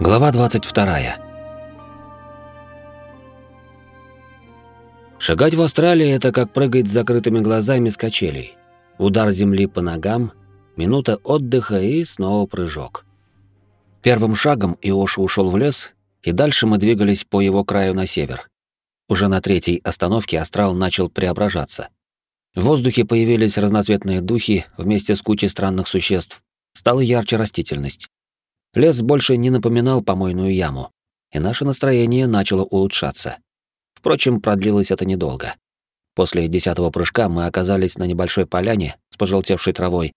Глава 22. Шагать в Австралии — это как прыгать с закрытыми глазами с качелей. Удар земли по ногам, минута отдыха и снова прыжок. Первым шагом Иоша ушел в лес, и дальше мы двигались по его краю на север. Уже на третьей остановке астрал начал преображаться. В воздухе появились разноцветные духи вместе с кучей странных существ. Стала ярче растительность. Лес больше не напоминал помойную яму, и наше настроение начало улучшаться. Впрочем, продлилось это недолго. После десятого прыжка мы оказались на небольшой поляне с пожелтевшей травой.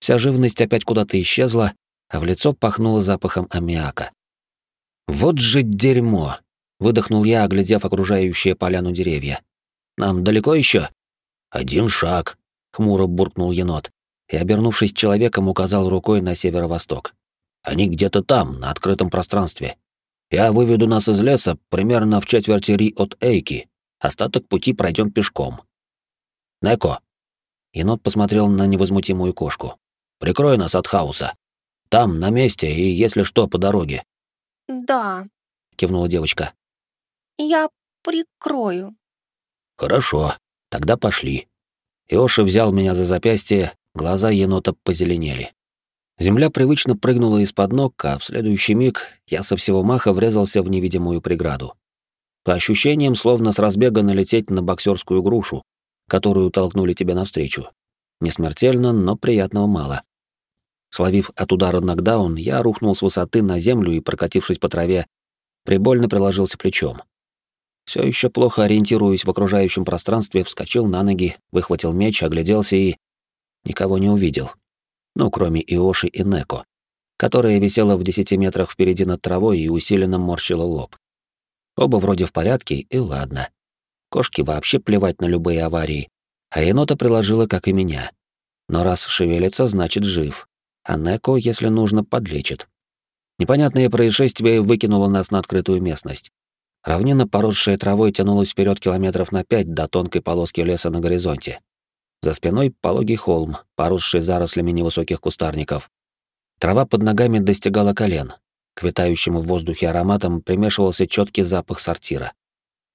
Вся живность опять куда-то исчезла, а в лицо пахнуло запахом аммиака. «Вот же дерьмо!» — выдохнул я, оглядев окружающие поляну деревья. «Нам далеко еще? «Один шаг», — хмуро буркнул енот и, обернувшись человеком, указал рукой на северо-восток. Они где-то там, на открытом пространстве. Я выведу нас из леса примерно в четверти ри от Эйки. Остаток пути пройдем пешком. Неко. Енот посмотрел на невозмутимую кошку. Прикрой нас от хаоса. Там, на месте, и если что, по дороге. Да. Кивнула девочка. Я прикрою. Хорошо, тогда пошли. Иоша взял меня за запястье, глаза енота позеленели. Земля привычно прыгнула из-под ног, а в следующий миг я со всего маха врезался в невидимую преграду. По ощущениям, словно с разбега налететь на боксерскую грушу, которую толкнули тебе навстречу. Не смертельно, но приятного мало. Словив от удара нокдаун, я рухнул с высоты на землю и, прокатившись по траве, прибольно приложился плечом. Все еще плохо ориентируясь в окружающем пространстве, вскочил на ноги, выхватил меч, огляделся и... Никого не увидел ну, кроме Иоши и Неко, которая висела в десяти метрах впереди над травой и усиленно морщила лоб. Оба вроде в порядке, и ладно. Кошке вообще плевать на любые аварии, а енота приложила, как и меня. Но раз шевелится, значит жив, а Неко, если нужно, подлечит. Непонятное происшествие выкинуло нас на открытую местность. Равнина, поросшая травой, тянулась вперед километров на пять до тонкой полоски леса на горизонте. За спиной пологий холм, поросший зарослями невысоких кустарников. Трава под ногами достигала колен. К витающему в воздухе ароматам примешивался четкий запах сортира.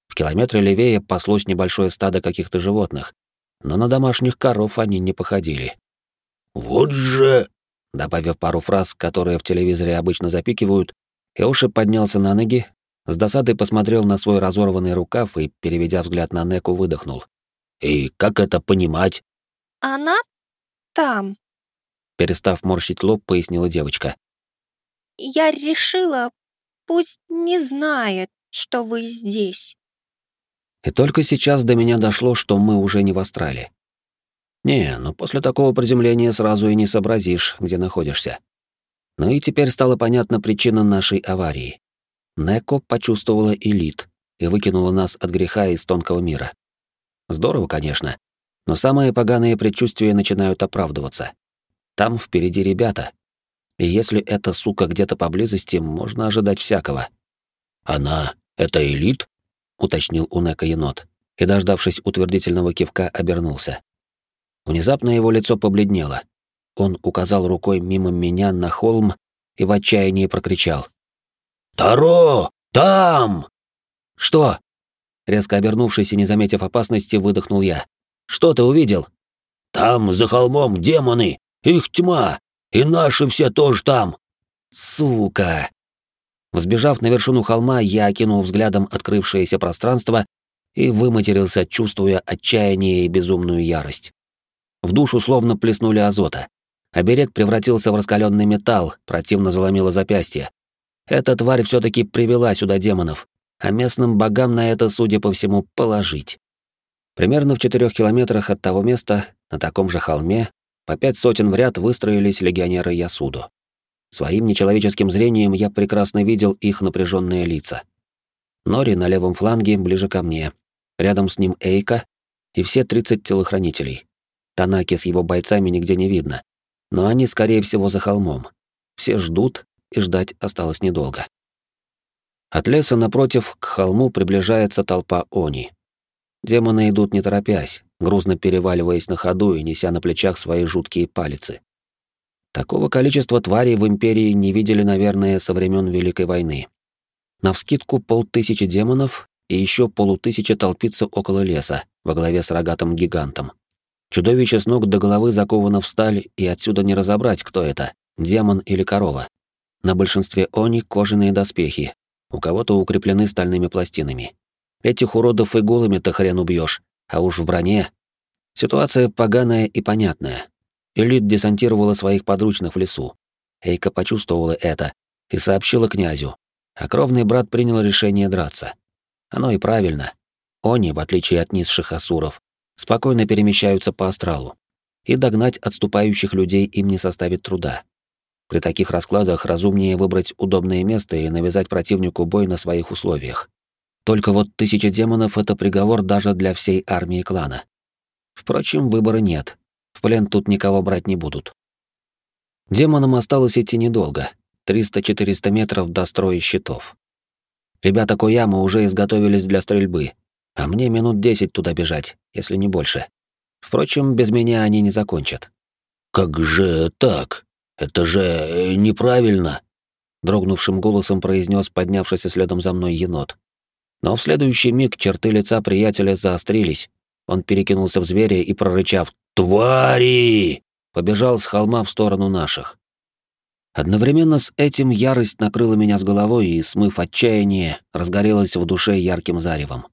В километре левее паслось небольшое стадо каких-то животных, но на домашних коров они не походили. «Вот же...» Добавив пару фраз, которые в телевизоре обычно запикивают, Эуши поднялся на ноги, с досадой посмотрел на свой разорванный рукав и, переведя взгляд на Неку, выдохнул. И как это понимать? Она там. Перестав морщить лоб, пояснила девочка. Я решила, пусть не знает, что вы здесь. И только сейчас до меня дошло, что мы уже не в Австралии. Не, ну после такого приземления сразу и не сообразишь, где находишься. Ну и теперь стала понятна причина нашей аварии. Неко почувствовала элит и выкинула нас от греха из тонкого мира. Здорово, конечно. Но самые поганые предчувствия начинают оправдываться. Там впереди ребята. И если эта сука где-то поблизости, можно ожидать всякого. «Она — это элит?» — уточнил Унека енот, и, дождавшись утвердительного кивка, обернулся. Внезапно его лицо побледнело. Он указал рукой мимо меня на холм и в отчаянии прокричал. «Таро! Там!» «Что?» Резко обернувшись и не заметив опасности, выдохнул я. «Что ты увидел?» «Там, за холмом, демоны! Их тьма! И наши все тоже там!» «Сука!» Взбежав на вершину холма, я окинул взглядом открывшееся пространство и выматерился, чувствуя отчаяние и безумную ярость. В душу словно плеснули азота. Оберег превратился в раскаленный металл, противно заломило запястье. Эта тварь все таки привела сюда демонов, а местным богам на это, судя по всему, положить. Примерно в четырех километрах от того места, на таком же холме, по пять сотен в ряд выстроились легионеры Ясуду. Своим нечеловеческим зрением я прекрасно видел их напряженные лица. Нори на левом фланге, ближе ко мне. Рядом с ним Эйка и все 30 телохранителей. Танаки с его бойцами нигде не видно. Но они, скорее всего, за холмом. Все ждут, и ждать осталось недолго. От леса напротив к холму приближается толпа они. Демоны идут не торопясь, грузно переваливаясь на ходу и неся на плечах свои жуткие палицы. Такого количества тварей в Империи не видели, наверное, со времен Великой войны. Навскидку полтысячи демонов и еще полутысячи толпится около леса, во главе с рогатым гигантом. Чудовище с ног до головы заковано в сталь, и отсюда не разобрать, кто это — демон или корова. На большинстве они кожаные доспехи, у кого-то укреплены стальными пластинами. Этих уродов и голыми-то хрен убьешь, а уж в броне. Ситуация поганая и понятная. Элит десантировала своих подручных в лесу. Эйка почувствовала это и сообщила князю, а кровный брат принял решение драться. Оно и правильно. Они, в отличие от низших асуров, спокойно перемещаются по астралу, и догнать отступающих людей им не составит труда. При таких раскладах разумнее выбрать удобное место и навязать противнику бой на своих условиях. Только вот тысяча демонов — это приговор даже для всей армии клана. Впрочем, выбора нет. В плен тут никого брать не будут. Демонам осталось идти недолго. 300-400 метров до строя щитов. Ребята Кояма уже изготовились для стрельбы, а мне минут десять туда бежать, если не больше. Впрочем, без меня они не закончат. «Как же так? Это же э, неправильно!» Дрогнувшим голосом произнес поднявшийся следом за мной енот. Но в следующий миг черты лица приятеля заострились. Он перекинулся в зверя и, прорычав «Твари!», побежал с холма в сторону наших. Одновременно с этим ярость накрыла меня с головой и, смыв отчаяние, разгорелась в душе ярким заревом.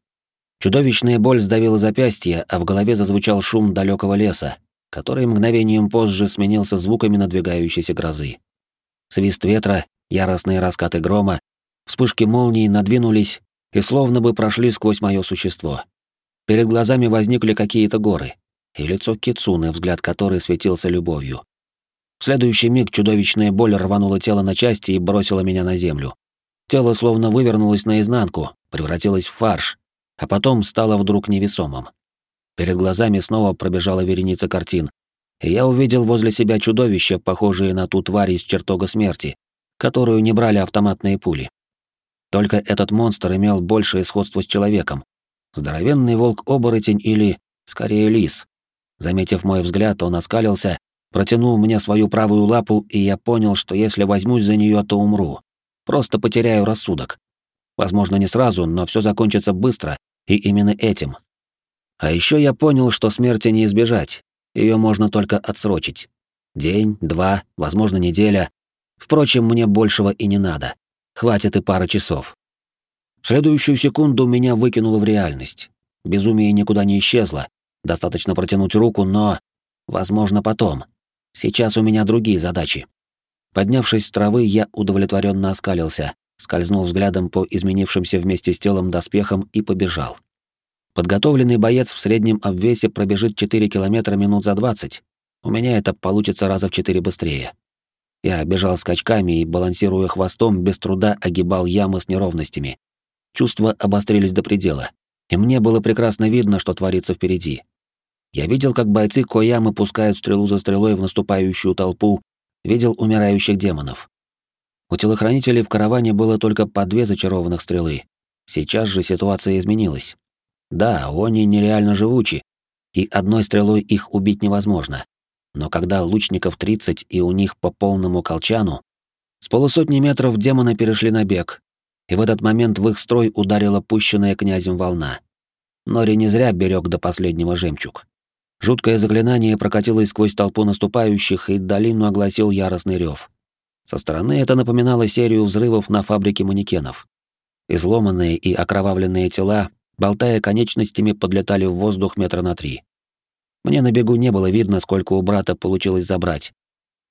Чудовищная боль сдавила запястье, а в голове зазвучал шум далекого леса, который мгновением позже сменился звуками надвигающейся грозы. Свист ветра, яростные раскаты грома, вспышки молний надвинулись и словно бы прошли сквозь мое существо. Перед глазами возникли какие-то горы, и лицо Кицуны, взгляд которой светился любовью. В следующий миг чудовищная боль рванула тело на части и бросила меня на землю. Тело словно вывернулось наизнанку, превратилось в фарш, а потом стало вдруг невесомым. Перед глазами снова пробежала вереница картин, и я увидел возле себя чудовище, похожее на ту тварь из чертога смерти, которую не брали автоматные пули. Только этот монстр имел большее сходство с человеком. Здоровенный волк-оборотень или, скорее, лис. Заметив мой взгляд, он оскалился, протянул мне свою правую лапу, и я понял, что если возьмусь за нее, то умру. Просто потеряю рассудок. Возможно, не сразу, но все закончится быстро, и именно этим. А еще я понял, что смерти не избежать, ее можно только отсрочить. День, два, возможно, неделя. Впрочем, мне большего и не надо. Хватит и пары часов. В следующую секунду меня выкинуло в реальность. Безумие никуда не исчезло. Достаточно протянуть руку, но... Возможно, потом. Сейчас у меня другие задачи. Поднявшись с травы, я удовлетворенно оскалился, скользнул взглядом по изменившимся вместе с телом доспехам и побежал. Подготовленный боец в среднем обвесе пробежит 4 километра минут за 20. У меня это получится раза в 4 быстрее. Я бежал скачками и, балансируя хвостом, без труда огибал ямы с неровностями. Чувства обострились до предела, и мне было прекрасно видно, что творится впереди. Я видел, как бойцы Коямы пускают стрелу за стрелой в наступающую толпу, видел умирающих демонов. У телохранителей в караване было только по две зачарованных стрелы. Сейчас же ситуация изменилась. Да, они нереально живучи, и одной стрелой их убить невозможно. Но когда лучников 30 и у них по полному колчану, с полусотни метров демоны перешли на бег, и в этот момент в их строй ударила пущенная князем волна. Нори не зря берег до последнего жемчуг. Жуткое заклинание прокатилось сквозь толпу наступающих, и долину огласил яростный рев. Со стороны это напоминало серию взрывов на фабрике манекенов. Изломанные и окровавленные тела, болтая конечностями, подлетали в воздух метра на три. Мне на бегу не было видно, сколько у брата получилось забрать.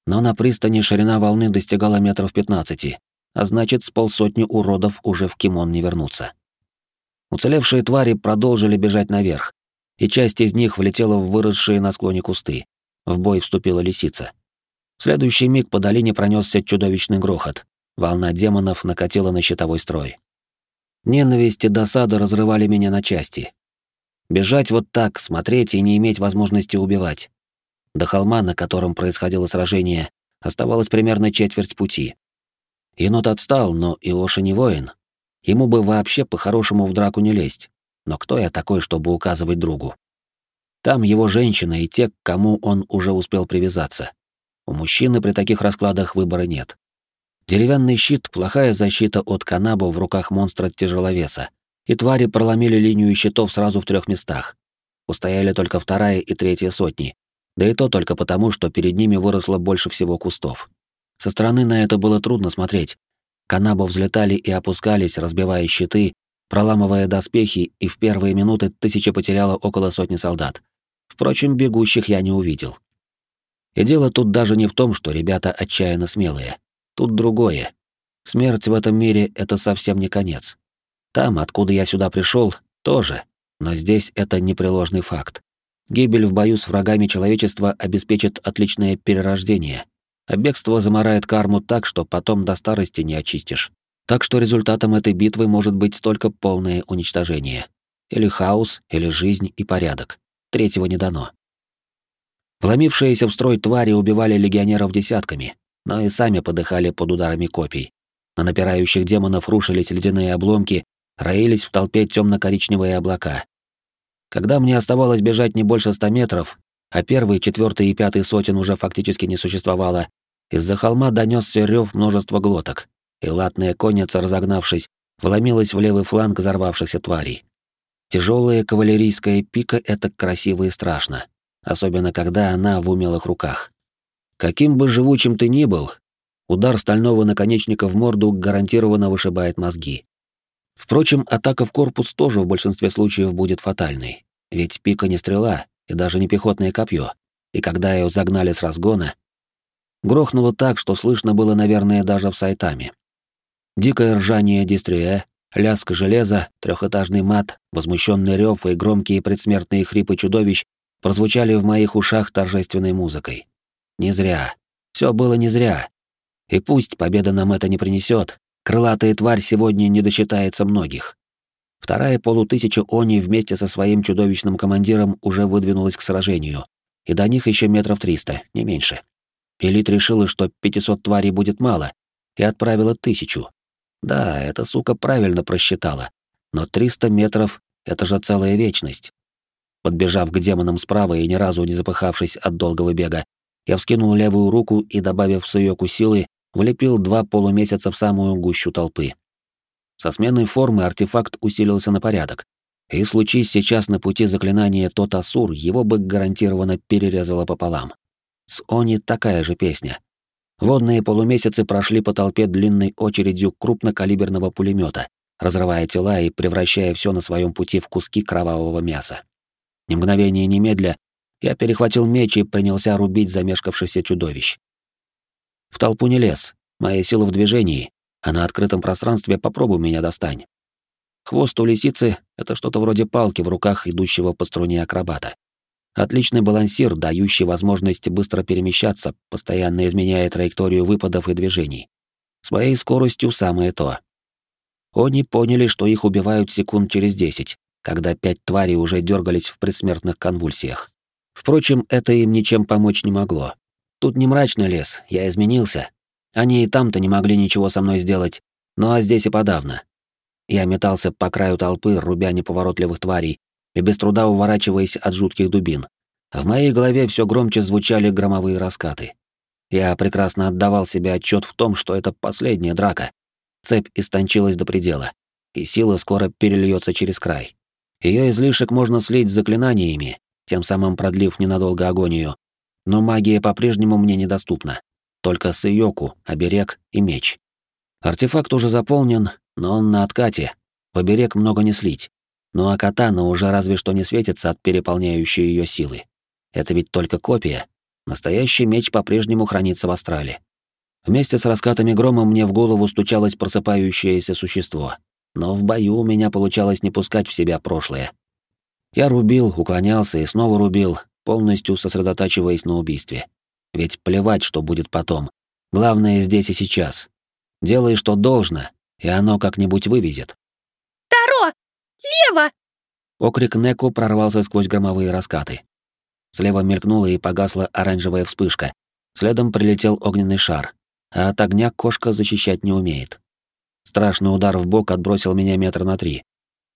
Но на пристани ширина волны достигала метров пятнадцати, а значит, с полсотни уродов уже в Кимон не вернуться. Уцелевшие твари продолжили бежать наверх, и часть из них влетела в выросшие на склоне кусты. В бой вступила лисица. В следующий миг по долине пронесся чудовищный грохот. Волна демонов накатила на щитовой строй. Ненависть и досада разрывали меня на части. Бежать вот так, смотреть и не иметь возможности убивать. До холма, на котором происходило сражение, оставалось примерно четверть пути. Енот отстал, но Иоша не воин. Ему бы вообще по-хорошему в драку не лезть. Но кто я такой, чтобы указывать другу? Там его женщина и те, к кому он уже успел привязаться. У мужчины при таких раскладах выбора нет. Деревянный щит — плохая защита от канабу в руках монстра-тяжеловеса, и твари проломили линию щитов сразу в трех местах. Устояли только вторая и третья сотни, да и то только потому, что перед ними выросло больше всего кустов. Со стороны на это было трудно смотреть. Канабы взлетали и опускались, разбивая щиты, проламывая доспехи, и в первые минуты тысяча потеряла около сотни солдат. Впрочем, бегущих я не увидел. И дело тут даже не в том, что ребята отчаянно смелые. Тут другое. Смерть в этом мире — это совсем не конец. Там, откуда я сюда пришел, тоже. Но здесь это непреложный факт. Гибель в бою с врагами человечества обеспечит отличное перерождение, а бегство заморает карму так, что потом до старости не очистишь. Так что результатом этой битвы может быть только полное уничтожение. Или хаос, или жизнь и порядок. Третьего не дано. Вломившиеся в строй твари убивали легионеров десятками, но и сами подыхали под ударами копий. На напирающих демонов рушились ледяные обломки, роились в толпе темно-коричневые облака. Когда мне оставалось бежать не больше ста метров, а первый, четвертый и пятый сотен уже фактически не существовало, из-за холма донесся рев множества глоток, и латная конница, разогнавшись, вломилась в левый фланг взорвавшихся тварей. Тяжелая кавалерийская пика — это красиво и страшно, особенно когда она в умелых руках. Каким бы живучим ты ни был, удар стального наконечника в морду гарантированно вышибает мозги. Впрочем, атака в корпус тоже в большинстве случаев будет фатальной, ведь пика не стрела и даже не пехотное копье, и когда ее загнали с разгона, грохнуло так, что слышно было, наверное, даже в сайтаме. Дикое ржание дистрия, лязг железа, трехэтажный мат, возмущенный рев и громкие предсмертные хрипы чудовищ прозвучали в моих ушах торжественной музыкой. Не зря. Все было не зря. И пусть победа нам это не принесет, крылатая тварь сегодня не досчитается многих. Вторая полутысяча Они вместе со своим чудовищным командиром уже выдвинулась к сражению, и до них еще метров триста, не меньше. Элит решила, что 500 тварей будет мало, и отправила тысячу. Да, эта сука правильно просчитала, но 300 метров — это же целая вечность. Подбежав к демонам справа и ни разу не запыхавшись от долгого бега, я вскинул левую руку и, добавив в суёку силы, влепил два полумесяца в самую гущу толпы. Со сменой формы артефакт усилился на порядок. И случись сейчас на пути заклинания тот Асур, его бы гарантированно перерезало пополам. С Они такая же песня. Водные полумесяцы прошли по толпе длинной очередью крупнокалиберного пулемета, разрывая тела и превращая все на своем пути в куски кровавого мяса. Ни мгновения немедля я перехватил меч и принялся рубить замешкавшийся чудовищ. В толпу не лез, моя сила в движении, а на открытом пространстве попробуй меня достань. Хвост у лисицы — это что-то вроде палки в руках идущего по струне акробата. Отличный балансир, дающий возможность быстро перемещаться, постоянно изменяя траекторию выпадов и движений. С моей скоростью самое то. Они поняли, что их убивают секунд через десять, когда пять тварей уже дергались в предсмертных конвульсиях. Впрочем, это им ничем помочь не могло. Тут не мрачный лес, я изменился. Они и там-то не могли ничего со мной сделать, ну а здесь и подавно. Я метался по краю толпы, рубя неповоротливых тварей, и без труда уворачиваясь от жутких дубин. В моей голове все громче звучали громовые раскаты. Я прекрасно отдавал себе отчет в том, что это последняя драка. Цепь истончилась до предела, и сила скоро перельется через край. Ее излишек можно слить заклинаниями, тем самым продлив ненадолго агонию. Но магия по-прежнему мне недоступна. Только Сыёку, оберег и меч. Артефакт уже заполнен, но он на откате. В оберег много не слить. Ну а катана уже разве что не светится от переполняющей ее силы. Это ведь только копия. Настоящий меч по-прежнему хранится в астрале. Вместе с раскатами грома мне в голову стучалось просыпающееся существо. Но в бою у меня получалось не пускать в себя прошлое. Я рубил, уклонялся и снова рубил, полностью сосредотачиваясь на убийстве. Ведь плевать, что будет потом. Главное здесь и сейчас. Делай, что должно, и оно как-нибудь вывезет. «Таро! Лево!» Окрик Неку прорвался сквозь громовые раскаты. Слева мелькнула и погасла оранжевая вспышка. Следом прилетел огненный шар, а от огня кошка защищать не умеет. Страшный удар в бок отбросил меня метр на три.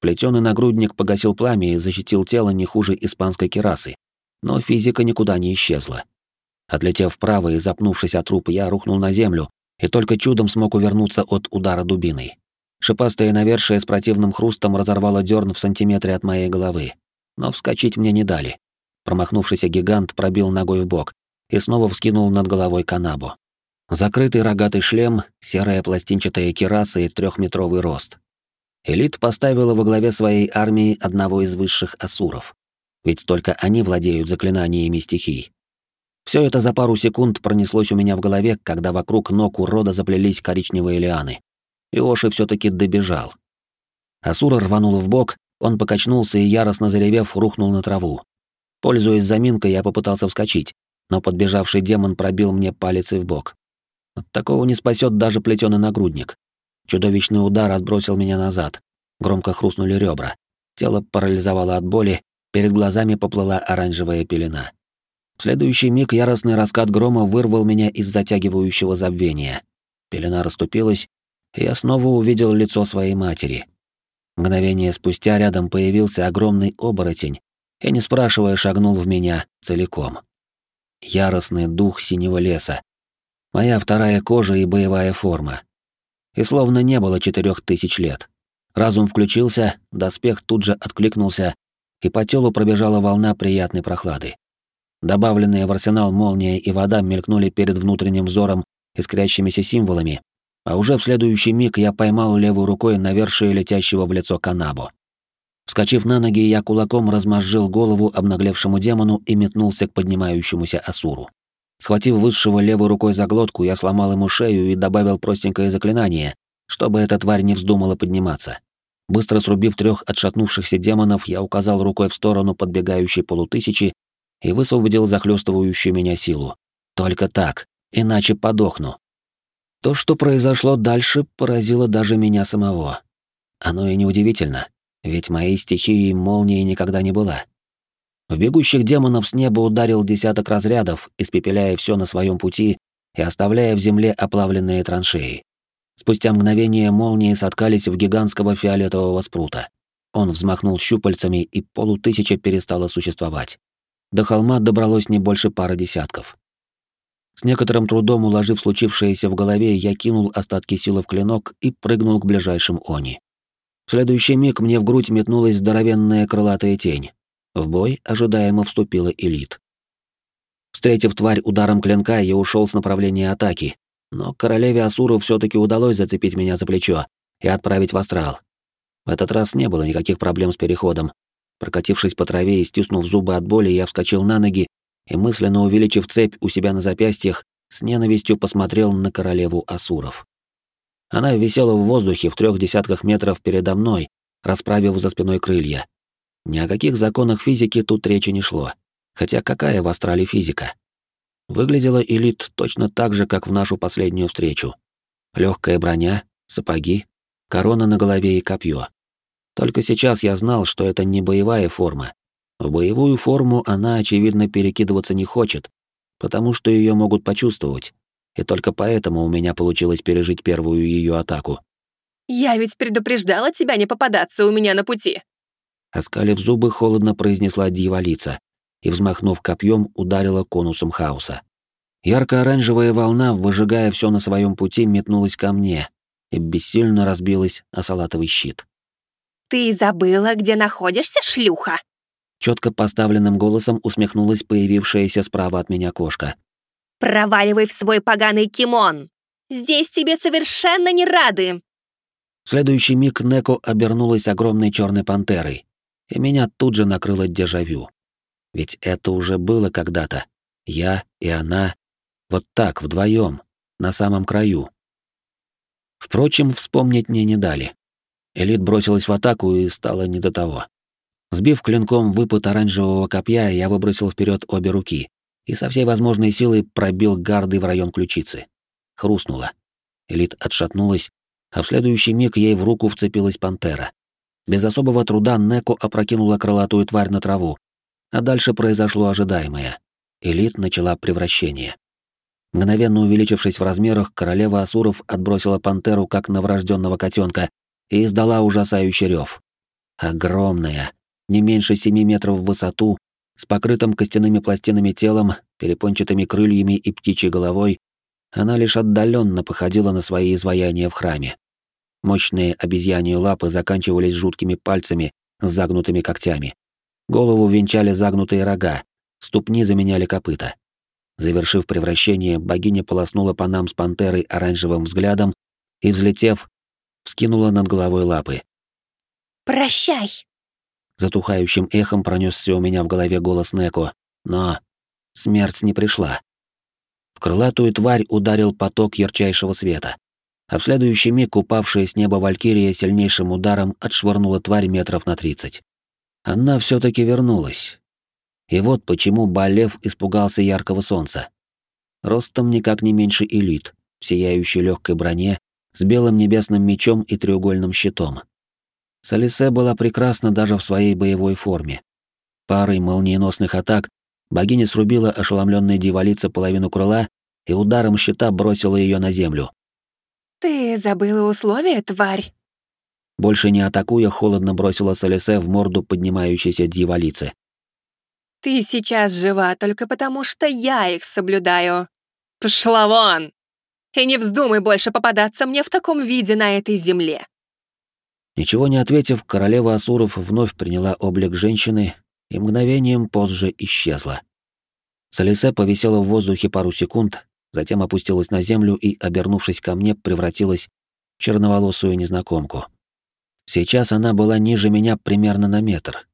Плетёный нагрудник погасил пламя и защитил тело не хуже испанской керасы. Но физика никуда не исчезла. Отлетев вправо и запнувшись от труп, я рухнул на землю и только чудом смог увернуться от удара дубиной. Шипастое навершие с противным хрустом разорвало дерн в сантиметре от моей головы. Но вскочить мне не дали. Промахнувшийся гигант пробил ногой в бок и снова вскинул над головой канабу. Закрытый рогатый шлем, серая пластинчатая кираса и трехметровый рост. Элит поставила во главе своей армии одного из высших асуров. Ведь только они владеют заклинаниями стихий. Все это за пару секунд пронеслось у меня в голове, когда вокруг ног урода заплелись коричневые лианы. Иоши все таки добежал. Асура рванул в бок, он покачнулся и, яростно заревев, рухнул на траву. Пользуясь заминкой, я попытался вскочить, но подбежавший демон пробил мне палец и в бок. От такого не спасет даже плетеный нагрудник. Чудовищный удар отбросил меня назад. Громко хрустнули ребра. Тело парализовало от боли, перед глазами поплыла оранжевая пелена. В следующий миг яростный раскат грома вырвал меня из затягивающего забвения. Пелена расступилась, и я снова увидел лицо своей матери. Мгновение спустя рядом появился огромный оборотень и, не спрашивая, шагнул в меня целиком. Яростный дух синего леса. Моя вторая кожа и боевая форма. И словно не было четырех тысяч лет. Разум включился, доспех тут же откликнулся, и по телу пробежала волна приятной прохлады. Добавленные в арсенал молния и вода мелькнули перед внутренним взором искрящимися символами, а уже в следующий миг я поймал левой рукой навершие летящего в лицо канабу. Вскочив на ноги, я кулаком размозжил голову обнаглевшему демону и метнулся к поднимающемуся Асуру. Схватив высшего левой рукой за глотку, я сломал ему шею и добавил простенькое заклинание, чтобы эта тварь не вздумала подниматься. Быстро срубив трех отшатнувшихся демонов, я указал рукой в сторону подбегающей полутысячи и высвободил захлестывающую меня силу. Только так, иначе подохну. То, что произошло дальше, поразило даже меня самого. Оно и неудивительно, ведь моей стихией молнии никогда не была. В бегущих демонов с неба ударил десяток разрядов, испепеляя все на своем пути и оставляя в земле оплавленные траншеи. Спустя мгновение молнии соткались в гигантского фиолетового спрута. Он взмахнул щупальцами, и полутысяча перестала существовать. До холма добралось не больше пары десятков. С некоторым трудом уложив случившееся в голове, я кинул остатки силы в клинок и прыгнул к ближайшим они. В следующий миг мне в грудь метнулась здоровенная крылатая тень. В бой ожидаемо вступила элит. Встретив тварь ударом клинка, я ушел с направления атаки, но королеве Асуру все таки удалось зацепить меня за плечо и отправить в астрал. В этот раз не было никаких проблем с переходом, Прокатившись по траве и стиснув зубы от боли, я вскочил на ноги и, мысленно увеличив цепь у себя на запястьях, с ненавистью посмотрел на королеву Асуров. Она висела в воздухе в трех десятках метров передо мной, расправив за спиной крылья. Ни о каких законах физики тут речи не шло. Хотя какая в астрале физика? Выглядела элит точно так же, как в нашу последнюю встречу. Легкая броня, сапоги, корона на голове и копье. Только сейчас я знал, что это не боевая форма. В боевую форму она, очевидно, перекидываться не хочет, потому что ее могут почувствовать. И только поэтому у меня получилось пережить первую ее атаку. «Я ведь предупреждала тебя не попадаться у меня на пути!» Оскалив зубы, холодно произнесла дьяволица и, взмахнув копьем, ударила конусом хаоса. Ярко-оранжевая волна, выжигая все на своем пути, метнулась ко мне и бессильно разбилась о салатовый щит. «Ты забыла, где находишься, шлюха?» Четко поставленным голосом усмехнулась появившаяся справа от меня кошка. «Проваливай в свой поганый кимон! Здесь тебе совершенно не рады!» В следующий миг Неко обернулась огромной черной пантерой, и меня тут же накрыло дежавю. Ведь это уже было когда-то. Я и она. Вот так, вдвоем, на самом краю. Впрочем, вспомнить мне не дали. Элит бросилась в атаку и стало не до того. Сбив клинком выпад оранжевого копья, я выбросил вперед обе руки и со всей возможной силой пробил гарды в район ключицы. Хрустнуло. Элит отшатнулась, а в следующий миг ей в руку вцепилась пантера. Без особого труда Неко опрокинула крылатую тварь на траву, а дальше произошло ожидаемое. Элит начала превращение. Мгновенно увеличившись в размерах, королева Асуров отбросила пантеру как новорожденного котенка и издала ужасающий рев. Огромная, не меньше семи метров в высоту, С покрытым костяными пластинами телом, перепончатыми крыльями и птичьей головой, она лишь отдаленно походила на свои изваяния в храме. Мощные обезьяньи лапы заканчивались жуткими пальцами с загнутыми когтями. Голову венчали загнутые рога, ступни заменяли копыта. Завершив превращение, богиня полоснула по нам с пантерой оранжевым взглядом и, взлетев, вскинула над головой лапы. «Прощай!» Затухающим эхом пронесся у меня в голове голос Неко, но смерть не пришла. В крылатую тварь ударил поток ярчайшего света, а в следующий миг упавшая с неба валькирия сильнейшим ударом отшвырнула тварь метров на тридцать. Она все таки вернулась. И вот почему Балев испугался яркого солнца. Ростом никак не меньше элит, в сияющей легкой броне, с белым небесным мечом и треугольным щитом. Салисе была прекрасна даже в своей боевой форме. Парой молниеносных атак богиня срубила ошеломленной дьяволице половину крыла и ударом щита бросила ее на землю. «Ты забыла условия, тварь?» Больше не атакуя, холодно бросила Салисе в морду поднимающейся дьяволицы. «Ты сейчас жива только потому, что я их соблюдаю. Пошла вон! И не вздумай больше попадаться мне в таком виде на этой земле!» Ничего не ответив, королева Асуров вновь приняла облик женщины и мгновением позже исчезла. Салисе повисела в воздухе пару секунд, затем опустилась на землю и, обернувшись ко мне, превратилась в черноволосую незнакомку. Сейчас она была ниже меня примерно на метр.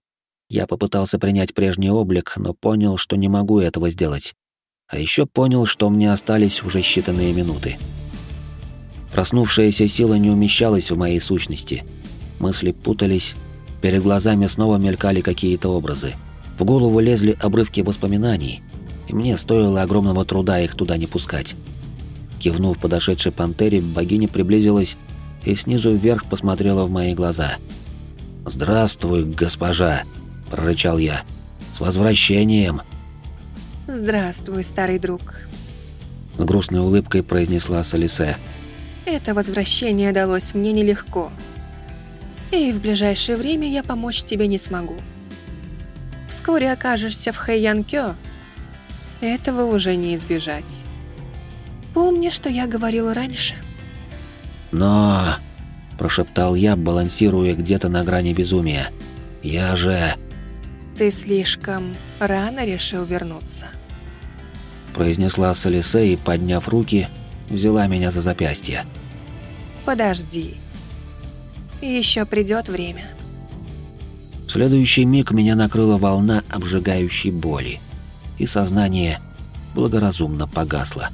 Я попытался принять прежний облик, но понял, что не могу этого сделать. А еще понял, что мне остались уже считанные минуты. Проснувшаяся сила не умещалась в моей сущности — мысли путались, перед глазами снова мелькали какие-то образы. В голову лезли обрывки воспоминаний, и мне стоило огромного труда их туда не пускать. Кивнув подошедшей пантере, богиня приблизилась и снизу вверх посмотрела в мои глаза. «Здравствуй, госпожа!» – прорычал я. «С возвращением!» «Здравствуй, старый друг!» С грустной улыбкой произнесла Салисе. «Это возвращение далось мне нелегко и в ближайшее время я помочь тебе не смогу. Вскоре окажешься в Хэйянкё. Этого уже не избежать. Помни, что я говорила раньше. Но... Прошептал я, балансируя где-то на грани безумия. Я же... Ты слишком рано решил вернуться. Произнесла Салисе и, подняв руки, взяла меня за запястье. Подожди. Еще придет время. В следующий миг меня накрыла волна обжигающей боли, и сознание благоразумно погасло.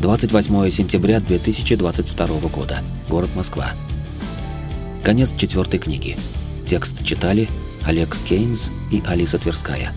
28 сентября 2022 года. Город Москва. Конец четвертой книги. Текст читали Олег Кейнс и Алиса Тверская.